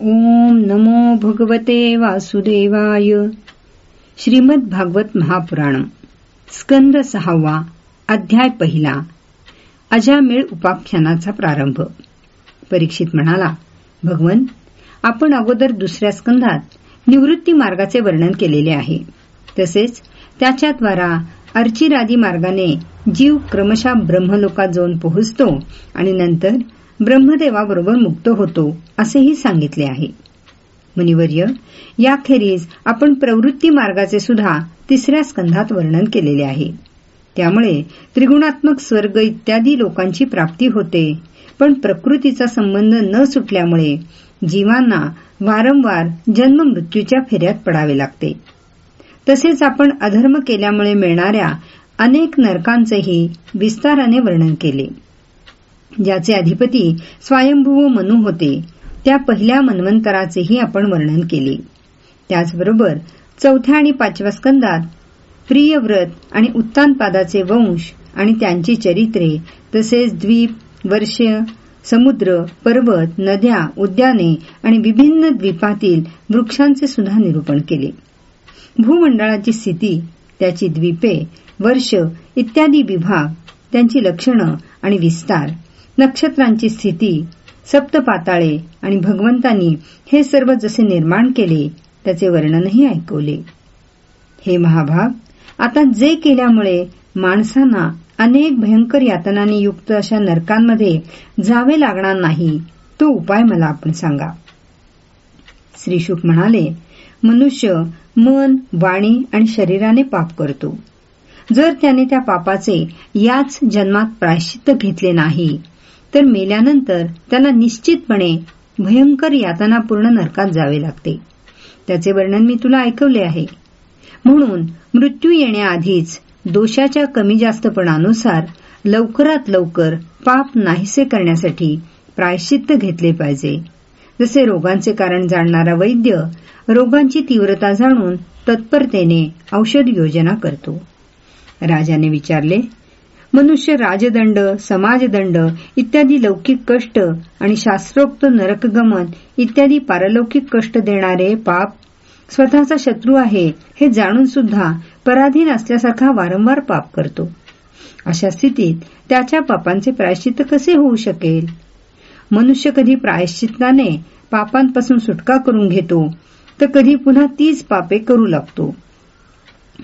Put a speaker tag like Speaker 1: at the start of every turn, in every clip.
Speaker 1: ओम नमो भगवते वासुदेवाय. श्रीमद भागवत महापुराण. स्कंद सहावा अध्याय पहिला. अजामेळ उपाख्यानाचा प्रारंभ. परीक्षित म्हणाला भगवन आपण अगोदर दुसऱ्या स्कंदात निवृत्ती मार्गाचे वर्णन केलेले आहे. तसेच त्याच्याद्वारा अर्चिरादी मार्गाने जीव क्रमशः ब्रह्मलोकात जाऊन पोहोचतो आणि नंतर ब्रह्मदेवाबरोबर मुक्त होतो असेही सांगितले आहे. मुनिवर्य याखेरीज आपण प्रवृत्ती मार्गाचे सुद्धा तिसऱ्या स्कंधात वर्णन केलेले आहे. त्यामुळे त्रिगुणात्मक स्वर्ग इत्यादी लोकांची प्राप्ती होते पण प्रकृतीचा संबंध न सुटल्यामुळे जीवांना वारंवार जन्म मृत्यूच्या फेऱ्यात पडावे लागते. तसेच आपण अधर्म केल्यामुळे मिळणाऱ्या अनेक नरकांचेही विस्ताराने वर्णन केले. ज्याचे अधिपती स्वयंभूव मनू होते त्या पहिल्या मन्वंतराचेही आपण वर्णन केले. त्याचबरोबर चौथ्या आणि पाचव्या स्कंदात प्रियव्रत आणि उत्तानपादाचे वंश आणि त्यांची चरित्रे तसेच द्वीप वर्ष समुद्र पर्वत नद्या उद्याने आणि विभिन्न द्वीपातील वृक्षांचे सुद्धा निरूपण केले. भूमंडळाची स्थिती त्याची द्वीपे वर्ष इत्यादी विभाग त्यांची लक्षणं आणि विस्तार नक्षत्रांची स्थिती सप्तपाताळे आणि भगवंतांनी हे सर्व जसे निर्माण केले त्याचे वर्णनही ऐकवले. हे महाभाग आता जे केल्यामुळे माणसांना अनेक भयंकर यातनांनी युक्त अशा नरकांमध्ये जावे लागणार नाही तो उपाय मला आपण सांगा. श्रीशुक म्हणाले मनुष्य मन वाणी आणि शरीराने पाप करतो. जर त्याने त्या पापाचे याच जन्मात प्रायश्चित्त घेतले नाही तर मेल्यानंतर त्याला निश्चितपणे भयंकर यातनापूर्ण नरकात जावे लागते. त्याचे वर्णन मी तुला ऐकवले आहे. म्हणून मृत्यू येण्याआधीच दोषाच्या कमी जास्तपणानुसार लवकरात लवकर पाप नाहीसे करण्यासाठी प्रायश्चित्त घेतले पाहिजे. जसे रोगांचे कारण जाणणारा वैद्य रोगांची तीव्रता जाणून तत्परतेने औषध योजना करतो. राजाने विचारले मनुष्य राजदंड समाजदंड इत्यादी लौकिक कष्ट आणि शास्त्रोक्त नरकगमन इत्यादी पारलौकिक कष्ट देणारे पाप स्वतःचा शत्रू आहे हे जाणून सुद्धा पराधीन असल्यासारखा वारंवार पाप करतो. अशा स्थितीत त्याच्या पापांचे प्रायश्चित्त कसे होऊ शकेल? मनुष्य कधी प्रायश्चित्ताने पापांपासून सुटका करून घेतो तर कधी पुन्हा तीच पापे करू लागतो.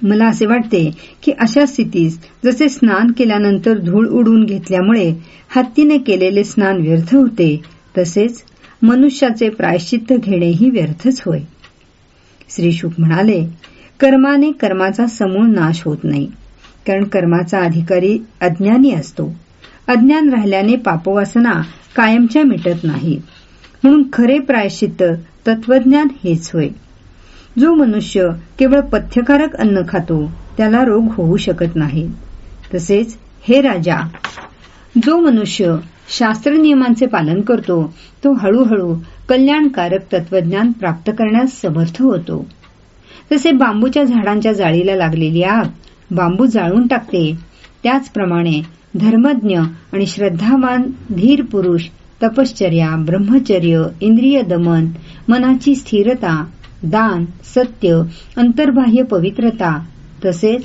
Speaker 1: मला असे वाटते की अशा स्थितीस जसे स्नान केल्यानंतर धूळ उडून घेतल्यामुळे हत्तीने केलेले स्नान व्यर्थ होते तसेच मनुष्याचे प्रायश्चित्त घेणेही व्यर्थच होय. श्री शुक म्हणाले कर्माने कर्माचा समूळ नाश होत नाही कारण कर्माचा अधिकारी अज्ञानी असतो. अज्ञान राहिल्याने पापवासना कायमच्या मिटत नाही. म्हणून खरे प्रायश्चित्त तत्वज्ञान हेच होय. जो मनुष्य केवळ पथ्यकारक अन्न खातो त्याला रोग होऊ शकत नाही. तसेच हे राजा जो मनुष्य शास्त्र नियमांचे पालन करतो तो हळूहळू कल्याणकारक तत्वज्ञान प्राप्त करण्यास समर्थ होतो. तसे बांबूच्या झाडांच्या जाळीला लागलेली आग बांबू जाळून टाकते. त्याचप्रमाणे धर्मज्ञ आणि श्रद्धावान धीर पुरुष तपश्चर्या ब्रह्मचर्य इंद्रिय दमन मनाची स्थिरता दान सत्य अंतर्बाह्य पवित्रता तसेच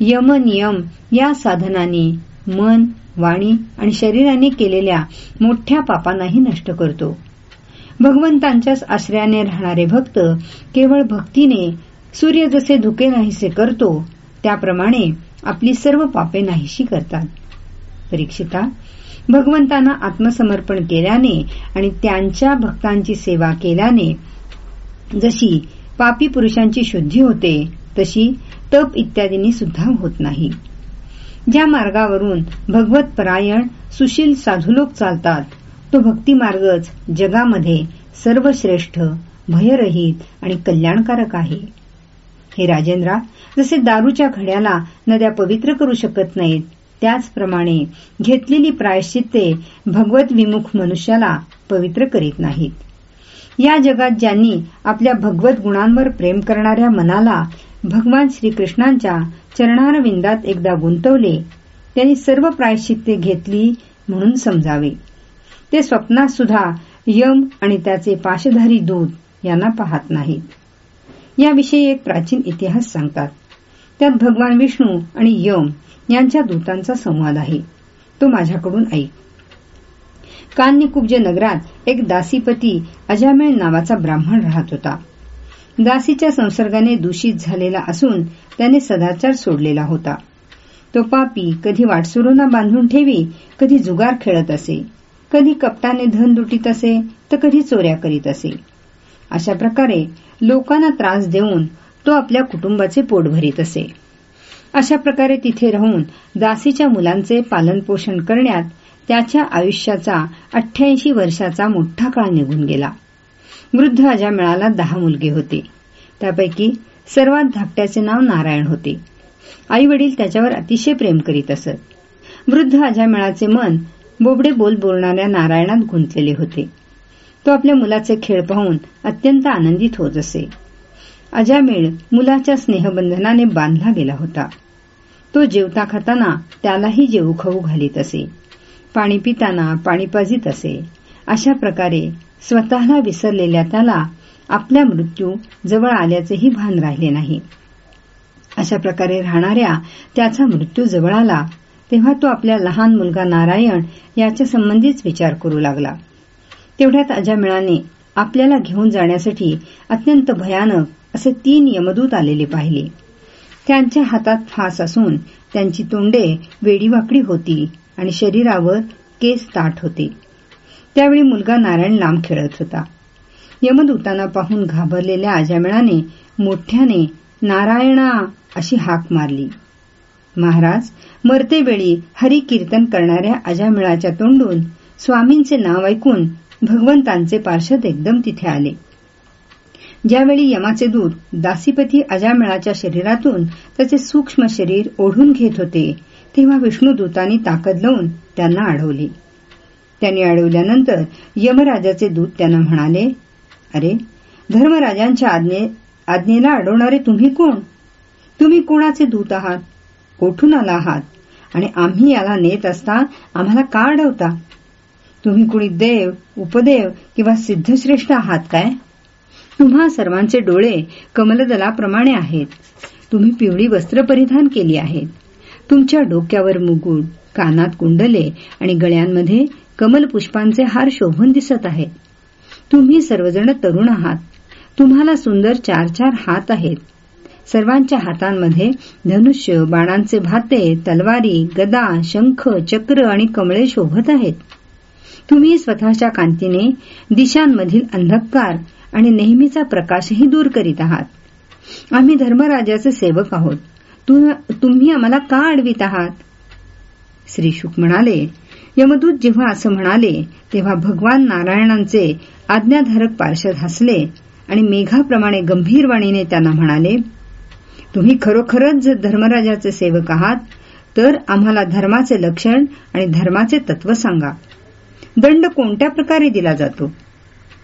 Speaker 1: यमनियम या साधनांनी मन वाणी आणि शरीराने केलेल्या मोठ्या पापांनाही नष्ट करतो. भगवंतांच्याच आश्रयाने राहणारे भक्त केवळ भक्तीने सूर्य जसे धुके नाहीसे करतो त्याप्रमाणे आपली सर्व पापे नाहीशी करतात. परीक्षिता भगवंतांना आत्मसमर्पण केल्याने आणि त्यांच्या भक्तांची सेवा केल्याने जशी पापी पुरुषांची शुद्धी होते तशी तप इत्यादींनी सुद्धा होत नाही. ज्या मार्गावरून भगवत परायण सुशील साधुलोक चालतात तो भक्ती मार्गच जगामध्ये सर्वश्रेष्ठ भयरहित आणि कल्याणकारक आहे. हे राजेंद्रा जसे दारूच्या घड्याला नद्या पवित्र करू शकत नाहीत त्याचप्रमाणे घेतलेली प्रायश्चित्ते भगवत विमुख मनुष्याला पवित्र करीत नाहीत. या जगात ज्यांनी आपल्या भगवत गुणांवर प्रेम करणाऱ्या मनाला भगवान श्रीकृष्णांच्या चरणारविंदात एकदा गुंतवले त्यांनी सर्व प्रायश्चित्ते घेतली म्हणून समजावे. ते स्वप्नात सुद्धा यम आणि त्याचे पाशधारी दूत यांना पाहत नाहीत. याविषयी एक प्राचीन इतिहास सांगतात. त्यात भगवान विष्णू आणि यम यांच्या दूतांचा संवाद आहे. तो माझ्याकडून ऐक. कान्यकुब्ज नगरात एक दासीपती अजामेळ नावाचा ब्राह्मण राहत होता. दासीच्या संसर्गाने दूषित झालेला असून त्याने सदाचार सोडलेला होता. तो पापी कधी वाटसुरोना बांधून ठेवी कधी जुगार खेळत असे. कधी कपटाने धन लुटीत असे तर कधी चोऱ्या करीत असे. अशा प्रकारे लोकांना त्रास देऊन तो आपल्या कुटुंबाचे पोट भरीत असे. अशा प्रकारे तिथे राहून दासीच्या मुलांचे पालनपोषण करण्यात त्याच्या आयुष्याचा अठ्ठ्याऐंशी वर्षाचा मोठा काळ निघून गेला. वृद्ध अजामेळाला दहा मुलगे होते. त्यापैकी सर्वात धाकट्याचे नाव नारायण होते. आई वडील त्याच्यावर अतिशय प्रेम करीत असत. वृद्ध अजामेळाचे मन बोबडे बोल बोलणाऱ्या नारायणात गुंतलेले होते. तो आपल्या मुलाचे खेळ पाहून अत्यंत आनंदित होत असे. अजामेळ मुलाच्या स्नेहबंधनाने बांधला गेला होता. तो जेवता खाताना त्यालाही जेवू खाऊ घालीत असे. पाणी पिताना पाणी पाजित असे. अशा प्रकारे स्वतःला विसरलेल्या त्याला आपल्या मृत्यू जवळ आल्याचेही भान राहिले नाही. अशा प्रकारे राहणाऱ्या त्याचा मृत्यू जवळ आला तेव्हा तो आपल्या लहान मुलगा नारायण याच्या संबंधीच विचार करू लागला. तेवढ्यात अजामिळाने आपल्याला घेऊन जाण्यासाठी अत्यंत भयानक असे तीन यमदूत आलेले पाहिले. त्यांच्या हातात फास असून त्यांची तोंडे वेडीवाकडी होती. आणि शरीरावर केस ताट होते. त्यावेळी मुलगा नारायण लांब खेळत होता. यमदूतांना पाहून घाबरलेल्या अजामिळाने मोठ्याने नारायणा अशी हाक मारली. महाराज मरतेवेळी हरी कीर्तन करणाऱ्या अजामिळाच्या तोंडून स्वामींचे नाव ऐकून भगवंतांचे पार्षद एकदम तिथे आले. ज्यावेळी यमाचे दूत दासीपती अजामिळाच्या शरीरातून त्याचे सूक्ष्म शरीर ओढून घेत होते तेव्हा विष्णुदूतांनी ताकद लावून त्यांना अडवली. त्यांनी अडवल्यानंतर यमराजाचे दूत त्यांना म्हणाले अरे धर्मराजांच्या आज्ञे आज्ञेला अडवणारे तुम्ही कोण? तुम्ही कोणाचे दूत आहात? कोठून आला आहात? आणि आम्ही याला नेत असता आम्हाला का अडवता? तुम्ही कुणी देव उपदेव किंवा सिद्धश्रेष्ठ आहात काय? तुम्हा सर्वांचे डोळे कमलदलाप्रमाणे आहेत. तुम्ही पिवळी वस्त्र परिधान केली आहेत. तुमच्या डोक्यावर मुकुट कानात कुंडले आणि गळ्यांमध्ये कमल पुष्पांचे हार शोभून दिसत आहेत. तुम्ही सर्वजण तरुण आहात. तुम्हाला सुंदर चार चार हात आहेत. सर्वांच्या हातांमध्ये धनुष्य बाणांचे भाते तलवारी गदा शंख चक्र आणि कमळे शोभत आहेत. तुम्ही स्वतःच्या कांतीने दिशांमधील अंधकार आणि नेहमीचा प्रकाशही दूर करीत आहात. आम्ही धर्मराजाचे सेवक आहोत. तुम्ही आम्हाला का अडवित आहात? श्री शुक म्हणाले यमदूत जेव्हा असं म्हणाले तेव्हा भगवान नारायणांचे आज्ञाधारक पार्षद हसले आणि मेघाप्रमाणे गंभीरवाणीने त्यांना म्हणाले तुम्ही खरोखरच जर धर्मराजाचे सेवक आहात तर आम्हाला धर्माचे लक्षण आणि धर्माचे तत्व सांगा. दंड कोणत्या प्रकारे दिला जातो?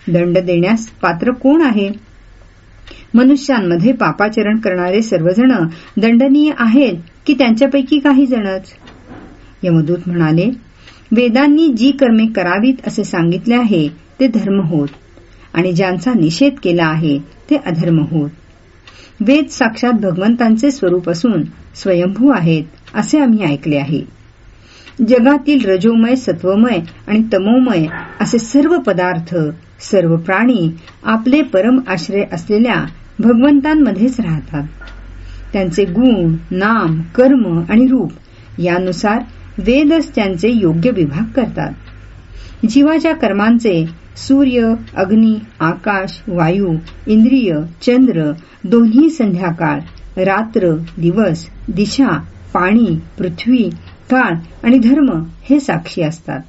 Speaker 1: दंड देण्यास पात्र कोण आहे? मनुष्यांमध्ये पापाचरण करणारे सर्वजण दंडनीय आहेत की त्यांच्यापैकी काही जणच? यमदूत म्हणाले वेदांनी जी कर्मे करावीत असे सांगितले आहे ते धर्म होत. आणि ज्यांचा निषेध केला आहे ते अधर्म होत. वेद साक्षात भगवंतांचे स्वरूप असून स्वयंभू आहेत असे आम्ही ऐकले आहे. जगातील रजोमय सत्वमय आणि तमोमय असे सर्व पदार्थ सर्व प्राणी आपले परम आश्रय असलेल्या भगवंतांमध्येच राहतात. त्यांचे गुण नाम कर्म आणि रूप यानुसार वेदच त्यांचे योग्य विभाग करतात. जीवाच्या कर्मांचे सूर्य अग्नी आकाश वायू इंद्रिय चंद्र दोन्ही संध्याकाळ रात्र दिवस दिशा पाणी पृथ्वी काळ आणि धर्म हे साक्षी असतात.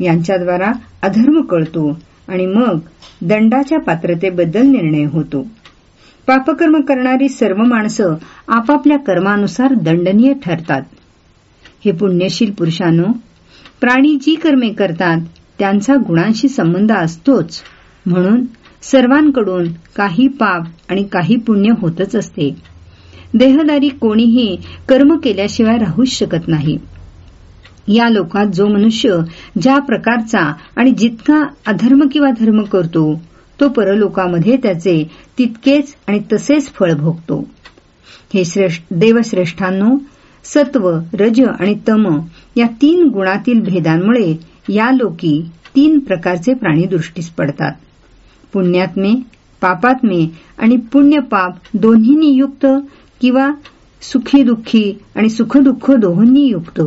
Speaker 1: यांच्याद्वारा अधर्म कळतो आणि मग दंडाच्या पात्रतेबद्दल निर्णय होतो. पापकर्म करणारी सर्व माणसं आपापल्या कर्मानुसार दंडनीय ठरतात. हे पुण्यशील पुरुषांनो प्राणी जी कर्मे करतात त्यांचा गुणांशी संबंध असतोच. म्हणून सर्वांकडून काही पाप आणि काही पुण्य होतच असते. देहदारी कोणीही कर्म केल्याशिवाय राहूच शकत नाही. या लोकात जो मनुष्य ज्या प्रकारचा आणि जितका अधर्म किंवा धर्म करतो तो परलोकामध्ये त्याचे तितकेच आणि तसेच फळ भोगतो. हे देवश्रेष्ठांनो सत्व रज आणि तम या तीन गुणातील भेदांमुळे या लोकी तीन प्रकारचे प्राणी दृष्टीस पडतात. पुण्यात्मे पापात्मे आणि पुण्यपाप दोन्हींनी युक्त किंवा सुखी दुःखी आणि सुखदुःख दोहोंनी युक्त.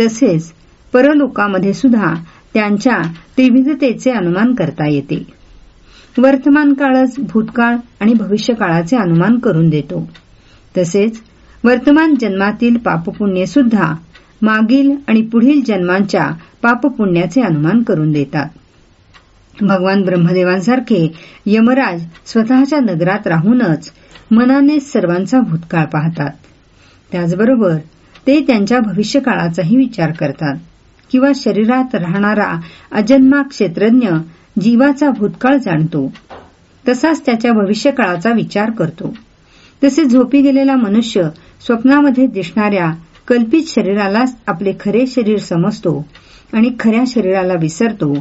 Speaker 1: तसेच परलोकामध्ये सुद्धा त्यांच्या त्रिविधतेचे अनुमान करता येते. वर्तमान काळच भूतकाळ आणि भविष्यकाळाचे अनुमान करून देतो. तसेच वर्तमान जन्मातील पापपुण्यसुद्धा मागील आणि पुढील जन्मांच्या पापपुण्याचे अनुमान करून देतात. भगवान ब्रह्मदेवांसारखे यमराज स्वतःच्या नगरात राहूनच मनाने सर्वांचा भूतकाळ पाहतात. त्याचबरोबर ते त्यांच्या भविष्यकाळाचाही विचार करतात. किंवा शरीरात राहणारा अजन्मा क्षेत्रज्ञ जीवाचा भूतकाळ जाणतो. तसाच त्याच्या भविष्यकाळाचा विचार करतो. तसे झोपी गेलेला मनुष्य स्वप्नामध्ये दिसणाऱ्या कल्पित शरीरालाच आपले खरे शरीर समजतो आणि खऱ्या शरीराला विसरतो.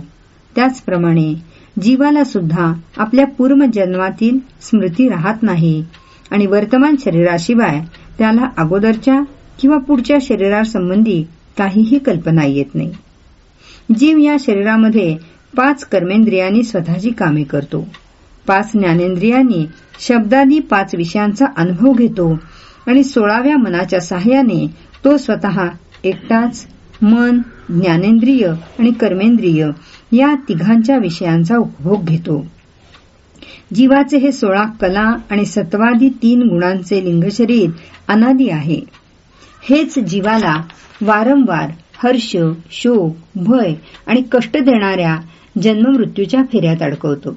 Speaker 1: त्याचप्रमाणे जीवाला सुद्धा आपल्या पूर्वजन्मातील स्मृती राहत नाही आणि वर्तमान शरीराशिवाय त्याला अगोदरच्या किंवा पुढच्या शरीरासंबंधी काहीही कल्पना येत नाही. जीव या शरीरामध्ये पाच कर्मेंद्रियांनी स्वतःची कामे करतो. पाच ज्ञानेंद्रियांनी शब्दादी पाच विषयांचा अनुभव घेतो आणि सोळाव्या मनाच्या सहाय्याने तो स्वतः एकटाच मन ज्ञानेंद्रिय आणि कर्मेंद्रिय या तिघांच्या विषयांचा उपभोग घेतो. जीवाचे हे सोळा कला आणि सत्वादी तीन गुणांचे लिंगशरीर अनादी आहे. हेच जीवाला वारंवार हर्ष शोक भय आणि कष्ट देणाऱ्या जन्ममृत्यूच्या फेऱ्यात अडकवतो.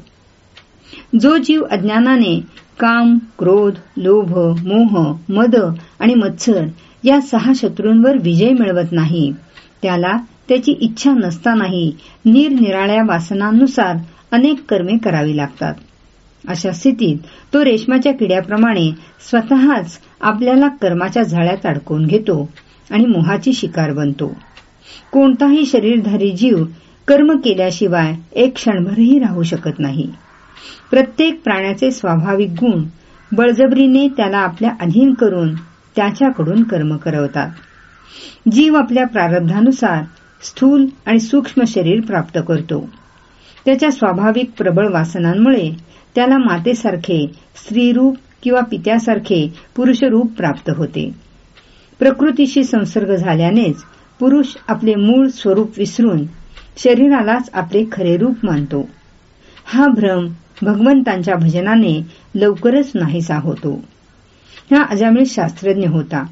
Speaker 1: जो जीव अज्ञानाने काम क्रोध लोभ मोह मद आणि मत्सर या सहा शत्रूंवर विजय मिळवत नाही त्याला त्याची इच्छा नसतानाही निरनिराळ्या वासनांनुसार अनेक कर्मे करावी लागतात. अशा स्थितीत तो रेशमाच्या किड्याप्रमाणे स्वतःच आपल्याला कर्माच्या झाळ्यात अडकवून घेतो. आणि मोहाची शिकार बनतो. कोणताही शरीरधारी जीव कर्म केल्याशिवाय एक क्षणभरही राहू शकत नाही. प्रत्येक प्राण्याचे स्वाभाविक गुण बळजबरीने त्याला आपल्या अधीन करून त्याच्याकडून कर्म करवतात. जीव आपल्या प्रारब्धानुसार स्थूल आणि सूक्ष्म शरीर प्राप्त करतो. त्याच्या स्वाभाविक प्रबळ वासनांमुळे त्याला मातेसारखे स्त्रीरूप किंवा पित्यासारखे पुरुषरूप प्राप्त होते. प्रकृतीशी संसर्ग झाल्यानेच पुरुष आपले मूळ स्वरूप विसरून शरीरालाच आपले खरे रूप मानतो. हा भ्रम भगवंतांच्या भजनाने लवकरच नाहीसा होतो. हा अजामिळ शास्त्रज्ञ होता.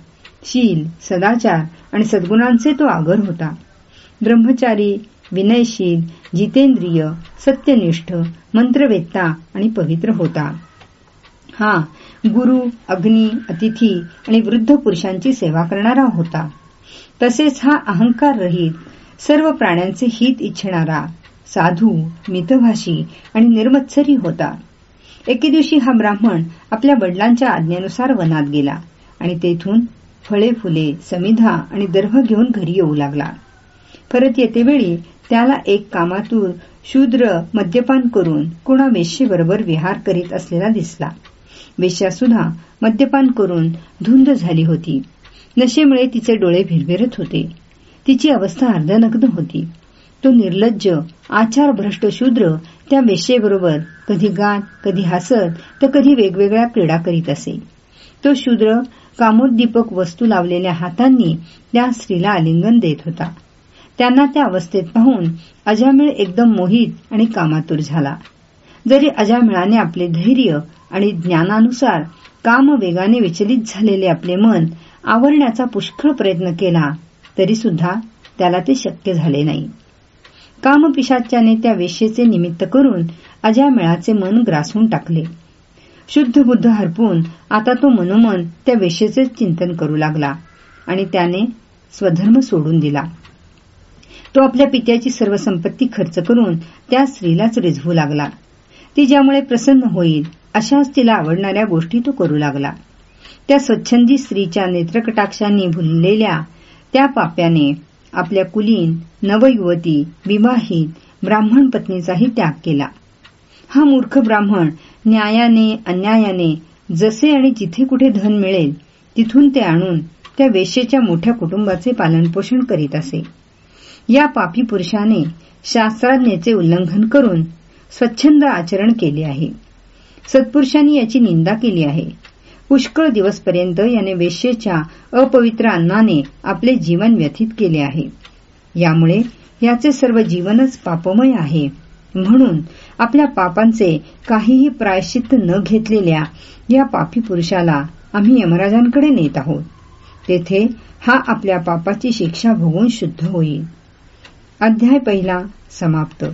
Speaker 1: शील सदाचार आणि सद्गुणांचे तो आगर होता. ब्रह्मचारी विनयशील जितेंद्रिय सत्यनिष्ठ मंत्रवेत्ता आणि पवित्र होता. हा गुरु अग्नी अतिथी आणि वृद्ध पुरुषांची सेवा करणारा होता. तसेच हा अहंकार रहित सर्व प्राण्यांचे हित इच्छणारा साधू मितभाषी आणि निर्मत्सरी होता. एके दिवशी हा ब्राह्मण आपल्या वडिलांच्या आज्ञेनुसार वनात गेला आणि तेथून फळे फुले समिधा आणि दर्भ घेऊन घरी येऊ लागला. परत येतेवेळी त्याला एक कामातूर शूद्र मद्यपान करून कुणा वेश्येबरोबर विहार करीत असलेला दिसला. वेश्या सुद्धा मद्यपान करून धुंद झाली होती. नशेमुळे तिचे डोळे भिरभिरत होते. तिची अवस्था अर्धनग्न होती. तो निर्लज्ज आचार भ्रष्ट शूद्र त्या वेश्येबरोबर कधी गात कधी हसत तर कधी वेगवेगळ्या क्रीडा करीत असे. तो शूद्र कामोद्दीपक वस्तू लावलेल्या हातांनी त्या स्त्रीला आलिंगन देत होता. त्यांना त्या अवस्थेत पाहून अजामिळ एकदम मोहित आणि कामातूर झाला. जरी अजामिळाने आपले धैर्य आणि ज्ञानानुसार काम वेगाने विचलित झालेले आपले मन आवरण्याचा पुष्कळ प्रयत्न केला तरी सुद्धा त्याला ते शक्य झाले नाही. कामपिशाच्याने त्या वेशेचे निमित्त करून अजामेळाचे मन ग्रासून टाकले. शुद्ध बुद्ध हरपून आता तो मनोमन त्या वेशेचे चिंतन करू लागला आणि त्याने स्वधर्म सोडून दिला. तो आपल्या पित्याची सर्व संपत्ती खर्च करून त्या स्त्रीलाच रिझवू लागला. ती ज्यामुळे प्रसन्न होईल अशाच तिला आवडणाऱ्या गोष्टी तो करू लागला. त्या स्वच्छंदी स्त्रीच्या नेत्रकटाक्षांनी भुललेल्या त्या पाप्याने आपल्या कुलीन नवयुवती विवाहित ब्राह्मण पत्नीचाही त्याग केला. हा मूर्ख ब्राह्मण न्यायाने अन्यायाने जसे आणि जिथे कुठे धन मिळेल तिथून ते आणून त्या वेशेच्या मोठ्या कुटुंबाचे पालनपोषण करीत असे. या पापी पुरुषाने शास्त्राज्ञेचे उल्लंघन करून स्वच्छंद आचरण केले आहे. सत्पुरुषांनी याची निंदा केली आहे. पुष्कळ दिवसपर्यंत याने वेश्येच्या अपवित्र अन्नाने आपले जीवन व्यथित केले आहे. यामुळे याचे सर्व जीवनच पापमय आहे. म्हणून आपल्या पापांचे काहीही प्रायश्चित्त न घेतलेल्या या पापी पुरुषाला आम्ही यमराजांकडे नेत आहोत. तेथे हा आपल्या पापाची शिक्षा भोगून शुद्ध होईल. अध्याय पहिला समाप्त.